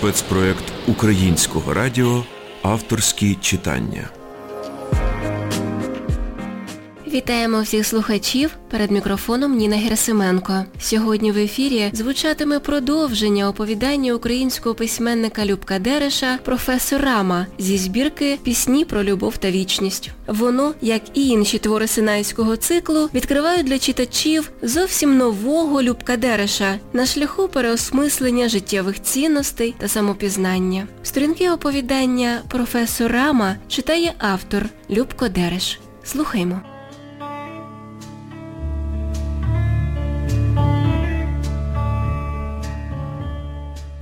спецпроект Українського радіо Авторські читання. Вітаємо всіх слухачів перед мікрофоном Ніна Герасименко. Сьогодні в ефірі звучатиме продовження оповідання українського письменника Любка Дереша професор Рама зі збірки Пісні про любов та вічність. Воно, як і інші твори синайського циклу, відкривають для читачів зовсім нового Любка Дереша на шляху переосмислення життєвих цінностей та самопізнання. Сторінки оповідання професор Рама читає автор Любко Дереш. Слухаймо.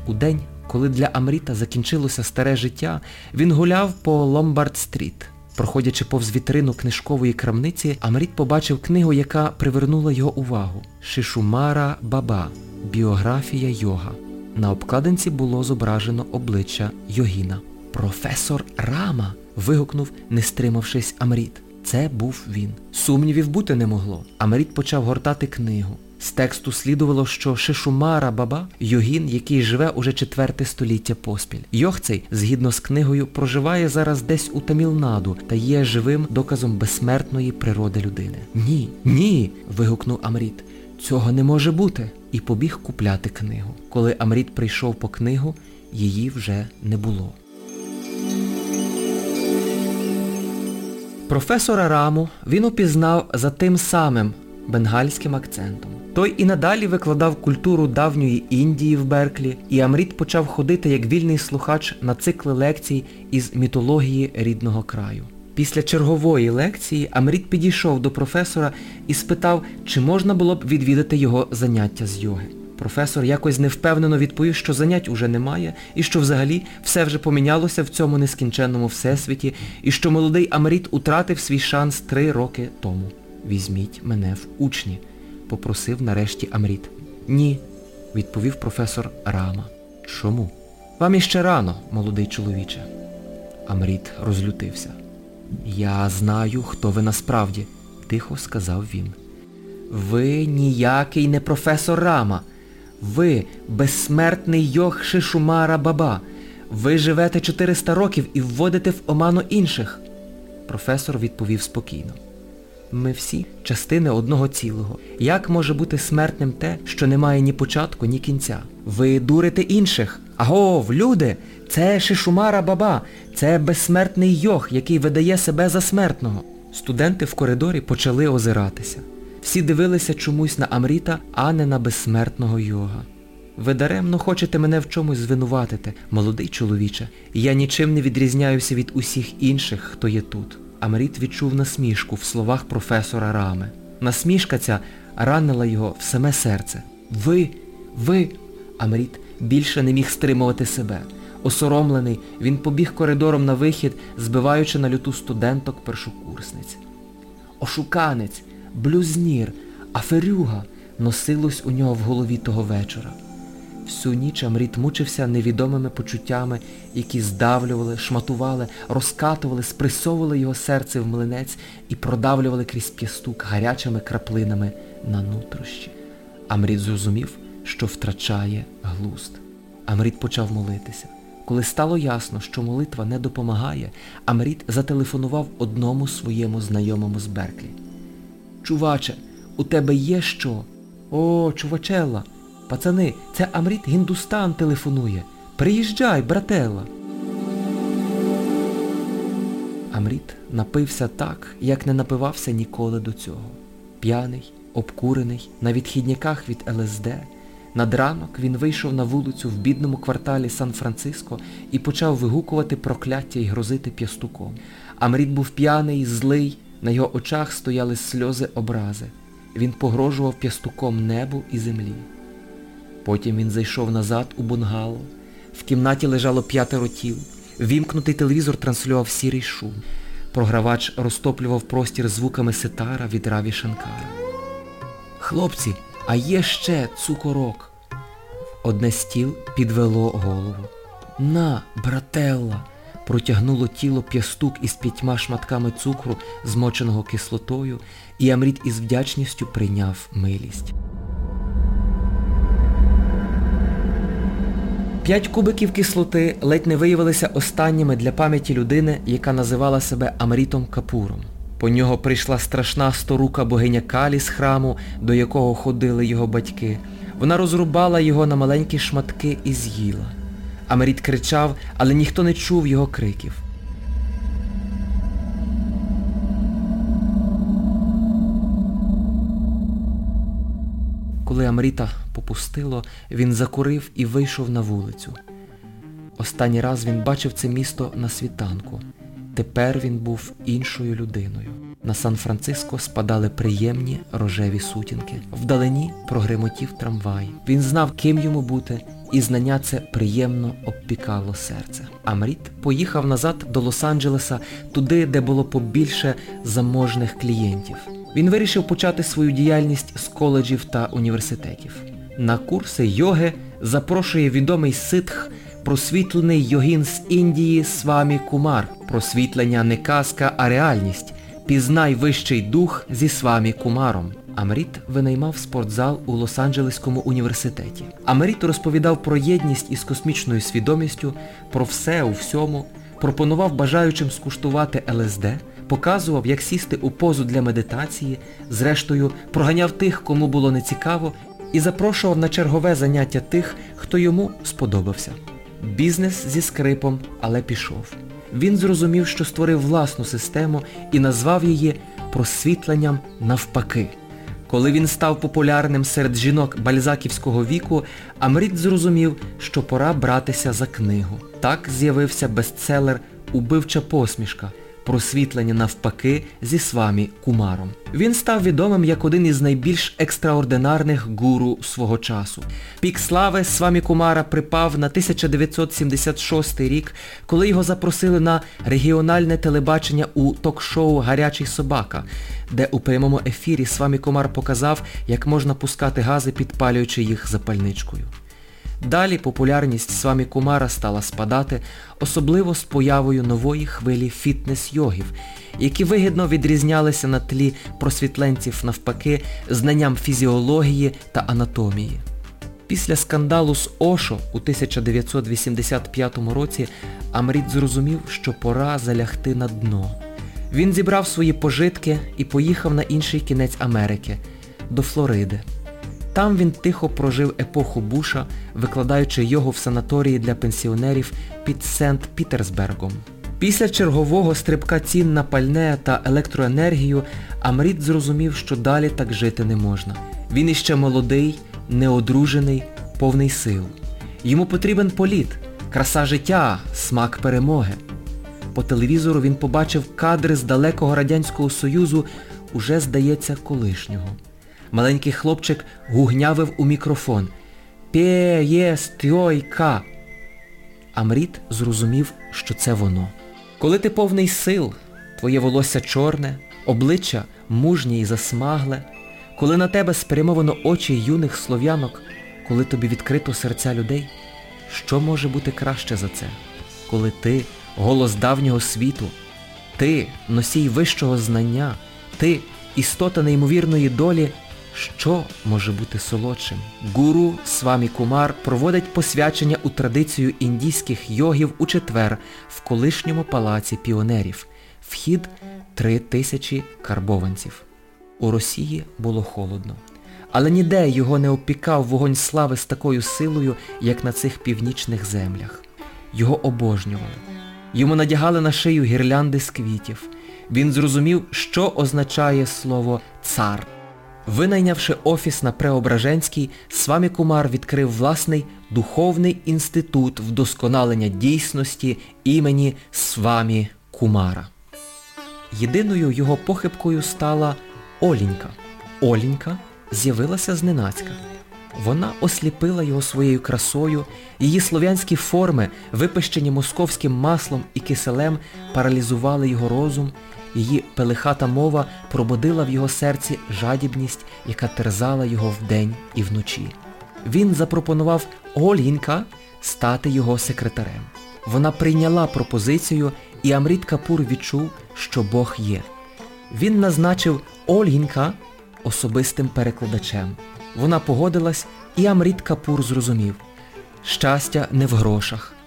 У день, коли для Амріта закінчилося старе життя, він гуляв по Ломбард-стріт. Проходячи повз вітрину книжкової крамниці, Амріт побачив книгу, яка привернула його увагу. Шишумара Баба. Біографія йога. На обкладинці було зображено обличчя Йогіна. Професор Рама. вигукнув, не стримавшись Амріт. Це був він. Сумнівів бути не могло. Амріт почав гортати книгу. З тексту слідувало, що Шишумара Баба йогін, який живе уже четверте століття поспіль. Йог цей, згідно з книгою, проживає зараз десь у Тамілнаду та є живим доказом безсмертної природи людини. Ні, ні. вигукнув Амріт. Цього не може бути. І побіг купляти книгу. Коли Амріт прийшов по книгу, її вже не було. Професора Раму він упізнав за тим самим бенгальським акцентом. Той і надалі викладав культуру давньої Індії в Берклі, і Амріт почав ходити як вільний слухач на цикли лекцій із мітології рідного краю. Після чергової лекції Амріт підійшов до професора і спитав, чи можна було б відвідати його заняття з йоги. Професор якось невпевнено відповів, що занять уже немає, і що взагалі все вже помінялося в цьому нескінченному всесвіті, і що молодий Амріт утратив свій шанс три роки тому. Візьміть мене в учні попросив нарешті Амріт. Ні, відповів професор Рама. Чому? Вам іще рано, молодий чоловіче. Амріт розлютився. Я знаю, хто ви насправді, тихо сказав він. Ви ніякий не професор Рама. Ви безсмертний йог Шишумара Баба. Ви живете 400 років і вводите в оману інших. Професор відповів спокійно. Ми всі частини одного цілого. Як може бути смертним те, що не має ні початку, ні кінця? Ви дурите інших. Агов, люди! Це Шишумара Баба, це безсмертний йог, який видає себе за смертного. Студенти в коридорі почали озиратися. Всі дивилися чомусь на Амріта, а не на безсмертного йога. Ви даремно хочете мене в чомусь звинуватити, молодий чоловіче. Я нічим не відрізняюся від усіх інших, хто є тут. Амріт відчув насмішку в словах професора Рами. Насмішка ця ранила його в саме серце. Ви, ви, Амріт більше не міг стримувати себе. Осоромлений, він побіг коридором на вихід, збиваючи на льоту студенток першокурсниць. Ошуканець, блюзнір, аферюга носилось у нього в голові того вечора. Всю ніч Амріт мучився невідомими почуттями, які здавлювали, шматували, розкатували, спресовували його серце в млинець і продавлювали крізь п'ястук гарячими краплинами на нутрощі. Амріт зрозумів, що втрачає глузд. Амріт почав молитися. Коли стало ясно, що молитва не допомагає, Амріт зателефонував одному своєму знайомому з Берклі. Чуваче, у тебе є що? О, чувачелла! Пацани, це Амріт Гіндустан телефонує. Приїжджай, брателла. Амріт напився так, як не напивався ніколи до цього. П'яний, обкурений, на відхідняках від ЛСД. Над ранок він вийшов на вулицю в бідному кварталі Сан-Франциско і почав вигукувати прокляття і грозити п'ястуком. Амріт був п'яний, злий, на його очах стояли сльози образи. Він погрожував п'ястуком небу і землі. Потім він зайшов назад у бунгало. В кімнаті лежало п'ятеро тіл. Вімкнутий телевізор транслював сірий шум. Програвач розтоплював простір звуками ситара від Раві Шанкара. Хлопці, а є ще цукорок. Одне стіл підвело голову. На, брателла, протягнуло тіло п'ястук із п'ятьма шматками цукру, змоченого кислотою, і Амріт із вдячністю прийняв милість. П'ять кубиків кислоти ледь не виявилися останніми для пам'яті людини, яка називала себе Амрітом Капуром. По нього прийшла страшна сторука богиня Калі з храму, до якого ходили його батьки. Вона розрубала його на маленькі шматки і з'їла. Амріт кричав, але ніхто не чув його криків. Коли Амріта попустило, він закурив і вийшов на вулицю. Останній раз він бачив це місто на світанку. Тепер він був іншою людиною. На Сан-Франциско спадали приємні рожеві сутінки. Вдалині прогримотів трамвай. Він знав, ким йому бути, і знання це приємно обпікало серце. Амріт поїхав назад до Лос-Анджелеса, туди, де було побільше заможних клієнтів. Він вирішив почати свою діяльність з коледжів та університетів. На курси йоги запрошує відомий сикх, просвітлений йогін з Індії Свамі Кумар. Просвітлення не казка, а реальність. Пізнай вищий дух зі Свамі Кумаром. Амріт винаймав спортзал у Лос-Анджелеському університеті. Амріт розповідав про єдність із космічною свідомістю, про все у всьому, пропонував бажаючим скуштувати ЛСД, показував, як сісти у позу для медитації, зрештою проганяв тих, кому було нецікаво, і запрошував на чергове заняття тих, хто йому сподобався. Бізнес зі скрипом, але пішов. Він зрозумів, що створив власну систему і назвав її просвітленням навпаки. Коли він став популярним серед жінок бальзаківського віку, Амріт зрозумів, що пора братися за книгу. Так з'явився бестселер Убивча посмішка просвітлення навпаки зі Свамі Кумаром. Він став відомим як один із найбільш екстраординарних гуру свого часу. Пік слави Свамі Кумара припав на 1976 рік, коли його запросили на регіональне телебачення у ток-шоу Гарячий собака, де у прямому ефірі Свамі Кумар показав, як можна пускати гази, підпалюючи їх запальничкою. Далі популярність Свамі Кумара стала спадати, особливо з появою нової хвилі фітнес-йогів, які вигідно відрізнялися на тлі просвітленців навпаки знанням фізіології та анатомії. Після скандалу з Ошо у 1985 році Амріт зрозумів, що пора залягти на дно. Він зібрав свої пожитки і поїхав на інший кінець Америки, до Флориди. Там він тихо прожив епоху Буша, викладаючи його в санаторії для пенсіонерів під Сент-Пітерсбергом. Після чергового стрибка цін на пальне та електроенергію Амріт зрозумів, що далі так жити не можна. Він іще молодий, неодружений, повний сил. Йому потрібен політ, краса життя, смак перемоги. По телевізору він побачив кадри з далекого Радянського Союзу, уже, здається, колишнього. Маленький хлопчик гугнявив у мікрофон. Пє, єс, тьой, ка. Амріт зрозумів, що це воно. Коли ти повний сил, твоє волосся чорне, обличчя мужнє і засмагле, коли на тебе спрямовано очі юних слов'янок, коли тобі відкрито серця людей, що може бути краще за це? Коли ти голос давнього світу, ти носій вищого знання, ти істота неймовірної долі, що може бути солодшим? Гуру Свамі Кумар проводить посвячення у традицію індійських йогів у четвер в колишньому палаці піонерів. Вхід три тисячі карбованців. У Росії було холодно. Але ніде його не опікав вогонь слави з такою силою, як на цих північних землях. Його обожнювали. Йому надягали на шию гірлянди з квітів. Він зрозумів, що означає слово цар. Винайнявши офіс на Преображенській, Свамі Кумар відкрив власний духовний інститут вдосконалення дійсності імені Свамі Кумара. Єдиною його похибкою стала Олінька. Олінька з'явилася зненацька. Вона осліпила його своєю красою, її слов'янські форми, випищені московським маслом і киселем, паралізували його розум, її пелихата мова пробудила в його серці жадібність, яка терзала його вдень і вночі. Він запропонував Олінька стати його секретарем. Вона прийняла пропозицію, і Амріт Капур відчув, що Бог є. Він назначив Олінька особистим перекладачем. Вона погодилась, і Амріт Капур зрозумів. щастя не в грошах.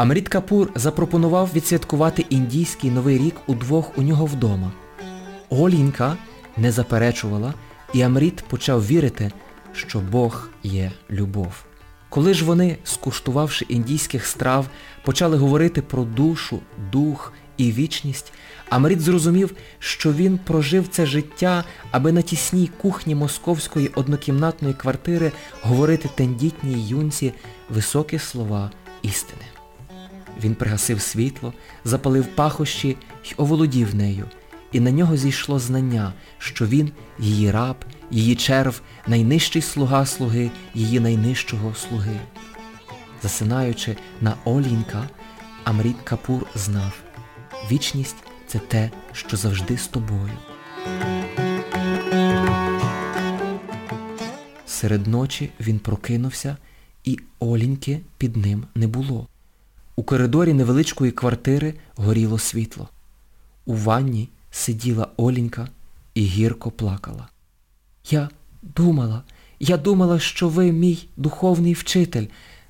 Амріт Капур запропонував відсвяткувати індійський новий рік удвох у нього вдома. Олінька не заперечувала, і Амріт почав вірити, що Бог є любов. Коли ж вони, скуштувавши індійських страв, почали говорити про душу, дух і вічність, Амріт зрозумів, що він прожив це життя, аби на тісній кухні московської однокімнатної квартири говорити тендітній юнці високі слова істини. Він пригасив світло, запалив пахощі й оволодів нею, і на нього зійшло знання, що він її раб, її черв, найнижчий слуга слуги, її найнижчого слуги. Засинаючи на Олінька, Амріт Капур знав, вічність це те, що завжди з тобою. Серед ночі він прокинувся, і Оліньки під ним не було. У коридорі невеличкої квартири горіло світло. У ванні сиділа Олінька і гірко плакала. Я думала, я думала, що ви мій духовний вчитель,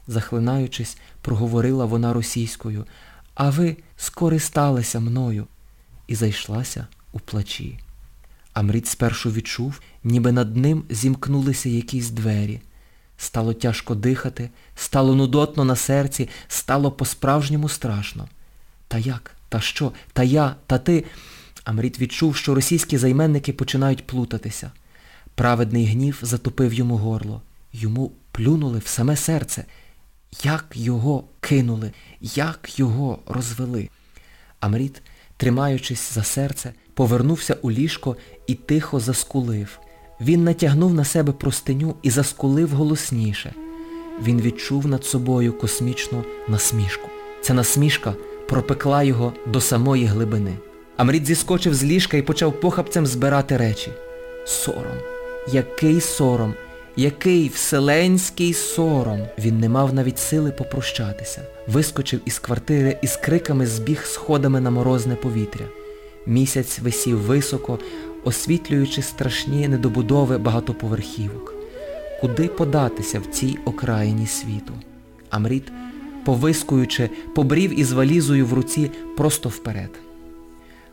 захлинаючись, проговорила вона російською, а ви скористалися мною і зайшлася у плачі. Амріт спершу відчув, ніби над ним зімкнулися якісь двері. Стало тяжко дихати, стало нудотно на серці, стало по-справжньому страшно. Та як? Та що? Та я, та ти. Амріт відчув, що російські займенники починають плутатися. Праведний гнів затопив йому горло. Йому плюнули в саме серце. Як його кинули, як його розвели. Амріт, тримаючись за серце, повернувся у ліжко і тихо заскулив. Він натягнув на себе простиню і заскулив голосніше. Він відчув над собою космічну насмішку. Ця насмішка пропекла його до самої глибини. Амріт зіскочив з ліжка і почав похапцем збирати речі. Сором. Який сором, який вселенський сором. Він не мав навіть сили попрощатися. Вискочив із квартири і з криками збіг сходами на морозне повітря. Місяць висів високо, освітлюючи страшні недобудови багатоповерхівок. Куди податися в цій окраїні світу? Амріт, повискуючи, побрів із валізою в руці просто вперед.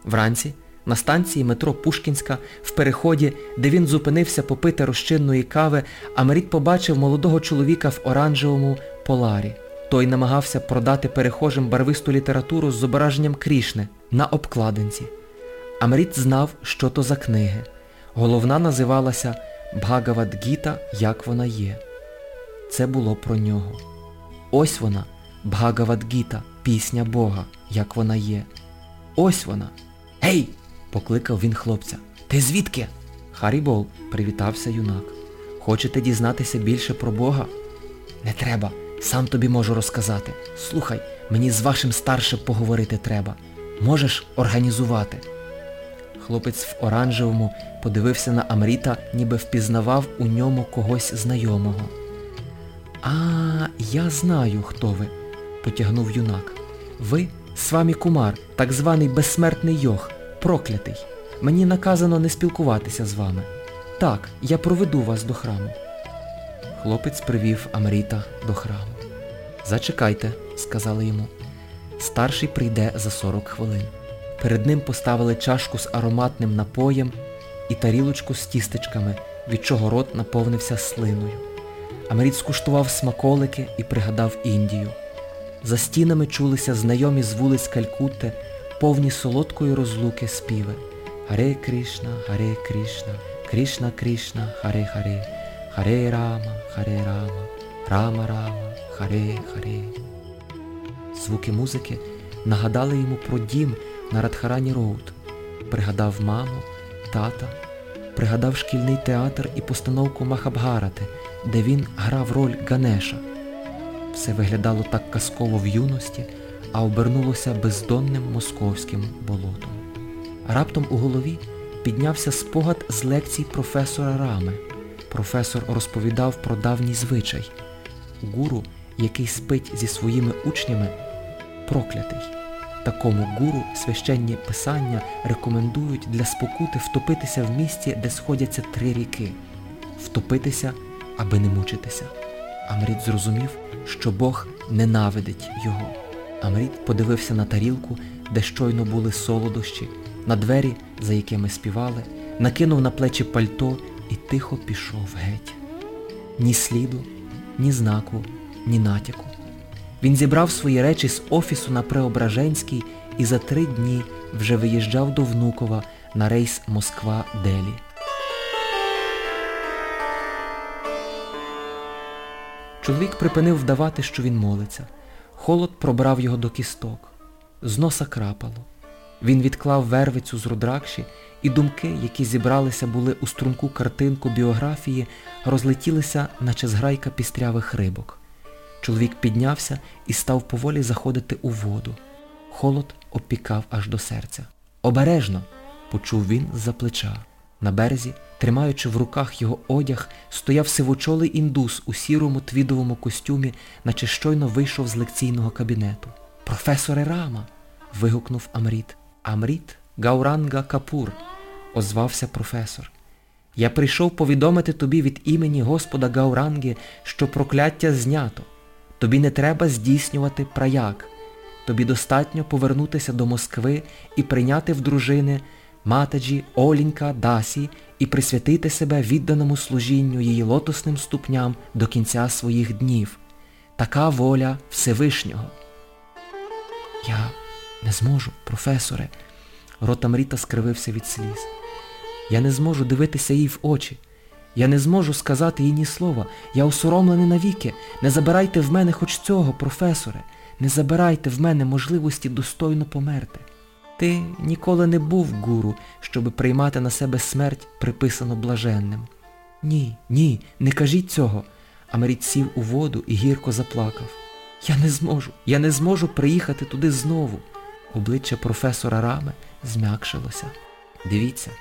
Вранці на станції метро Пушкінська, в переході, де він зупинився попити розчинної кави, Амріт побачив молодого чоловіка в оранжевому поларі. Той намагався продати перехожим барвисту літературу з зображенням Крішни на обкладинці. Амріт знав, що то за книги. Головна називалася Бхагавадгіта, як вона є. Це було про нього. Ось вона, Бхагавадгіта, пісня Бога, як вона є. Ось вона. Гей! покликав він хлопця. Ти звідки? Харібол, привітався юнак. Хочете дізнатися більше про Бога? Не треба, сам тобі можу розказати. Слухай, мені з вашим старшим поговорити треба. Можеш організувати. Хлопець в оранжевому подивився на Амріта, ніби впізнавав у ньому когось знайомого. А, я знаю, хто ви, потягнув юнак. Ви Свамі Кумар, так званий безсмертний йог, проклятий. Мені наказано не спілкуватися з вами. Так, я проведу вас до храму. Хлопець привів Амріта до храму. Зачекайте, сказали йому. Старший прийде за 40 хвилин. Перед ним поставили чашку з ароматним напоєм і тарілочку з тістечками, від чого рот наповнився слиною. Амріт скуштував смаколики і пригадав Індію. За стінами чулися знайомі з вулиць Калькутти, повні солодкої розлуки співи. Харе Кришна, Харе Кришна, Кришна Кришна, Харе Харе, Харе Рама, Харе Рама, Рама Рама, Харе Харе. Звуки музики нагадали йому про дім на Радхарані Роуд. Пригадав маму, тата, пригадав шкільний театр і постановку Махабгарати, де він грав роль Ганеша. Все виглядало так казково в юності, а обернулося бездонним московським болотом. Раптом у голові піднявся спогад з лекцій професора Рами. Професор розповідав про давній звичай. Гуру, який спить зі своїми учнями, проклятий. Такому гуру священні писання рекомендують для спокути втопитися в місті, де сходяться три ріки. Втопитися, аби не мучитися. Амріт зрозумів, що Бог ненавидить його. Амріт подивився на тарілку, де щойно були солодощі, на двері, за якими співали, накинув на плечі пальто і тихо пішов геть. Ні сліду, ні знаку, ні натяку. Він зібрав свої речі з офісу на Преображенській і за три дні вже виїжджав до Внукова на рейс Москва-Делі. Чоловік припинив вдавати, що він молиться. Холод пробрав його до кісток. З носа крапало. Він відклав вервицю з рудракші, і думки, які зібралися були у струнку картинку біографії, розлетілися, наче зграйка пістрявих рибок. Чоловік піднявся і став поволі заходити у воду. Холод опікав аж до серця. Обережно, почув він з-за плеча. На березі, тримаючи в руках його одяг, стояв сивочолий індус у сірому твідовому костюмі, наче щойно вийшов з лекційного кабінету. Професоре Рама. вигукнув Амріт. Амріт Гауранга Капур, озвався професор. Я прийшов повідомити тобі від імені Господа Гауранги, що прокляття знято. Тобі не треба здійснювати праяг. Тобі достатньо повернутися до Москви і прийняти в дружини матаджі Олінька Дасі і присвятити себе відданому служінню її лотосним ступням до кінця своїх днів. Така воля Всевишнього. Я не зможу, професоре. Рот Амріта скривився від сліз. Я не зможу дивитися їй в очі. Я не зможу сказати їй ні слова. Я осоромлений навіки. Не забирайте в мене хоч цього, професоре. Не забирайте в мене можливості достойно померти. Ти ніколи не був гуру, щоби приймати на себе смерть, приписану блаженним. Ні, ні, не кажіть цього. Амріт сів у воду і гірко заплакав. Я не зможу, я не зможу приїхати туди знову. Обличчя професора Рами зм'якшилося. Дивіться,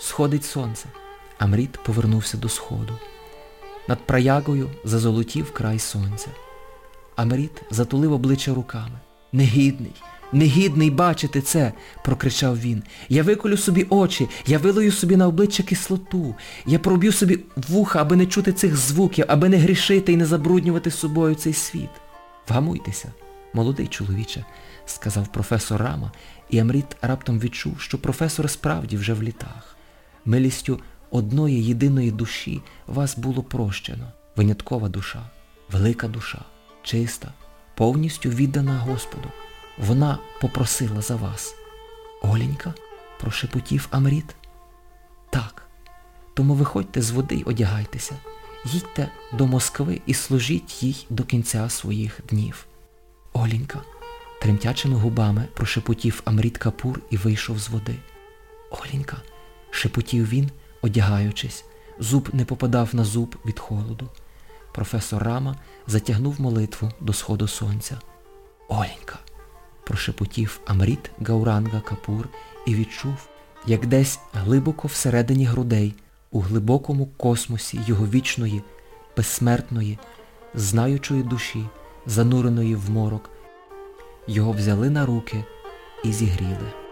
сходить сонце. Амріт повернувся до сходу. Над праягою зазолотів край сонця. Амріт затулив обличчя руками. Негідний, негідний бачити це, прокричав він. Я виколю собі очі, я вилою собі на обличчя кислоту, я проб'ю собі вуха, аби не чути цих звуків, аби не грішити і не забруднювати собою цей світ. Вгамуйтеся, молодий чоловіче, сказав професор Рама, і Амріт раптом відчув, що професор справді вже в літах. Милістю одної єдиної душі вас було прощено. Виняткова душа, велика душа, чиста, повністю віддана Господу. Вона попросила за вас. Оленька? прошепотів Амріт. Так. Тому виходьте з води й одягайтеся. Їдьте до Москви і служіть їй до кінця своїх днів. Оленька, тремтячими губами прошепотів Амріт Капур і вийшов з води. Оленька, шепотів він, одягаючись, зуб не попадав на зуб від холоду. Професор Рама затягнув молитву до сходу сонця. Оленька, прошепотів Амріт Гауранга Капур і відчув, як десь глибоко всередині грудей, у глибокому космосі його вічної, безсмертної, знаючої душі, зануреної в морок, його взяли на руки і зігріли.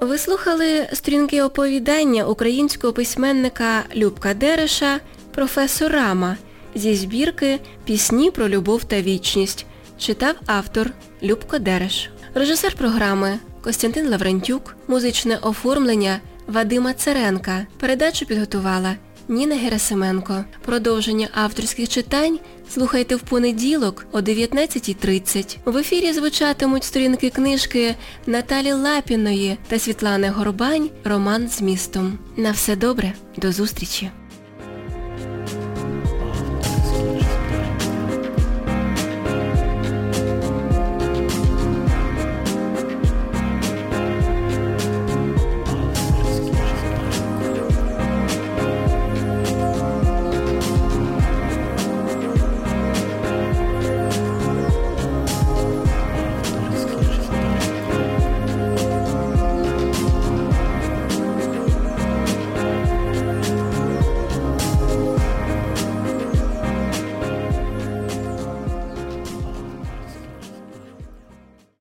Ви слухали сторінки оповідання українського письменника Любка Дереша «Професор Рама» зі збірки Пісні про любов та вічність. Читав автор Любко Дереш. Режисер програми Костянтин Лаврентюк, музичне оформлення Вадима Царенка. Передачу підготувала Ніна Герасименко. Продовження авторських читань слухайте в понеділок о 19.30. В ефірі звучатимуть сторінки книжки Наталі Лапіної та Світлани Горбань Роман з містом. На все добре, до зустрічі!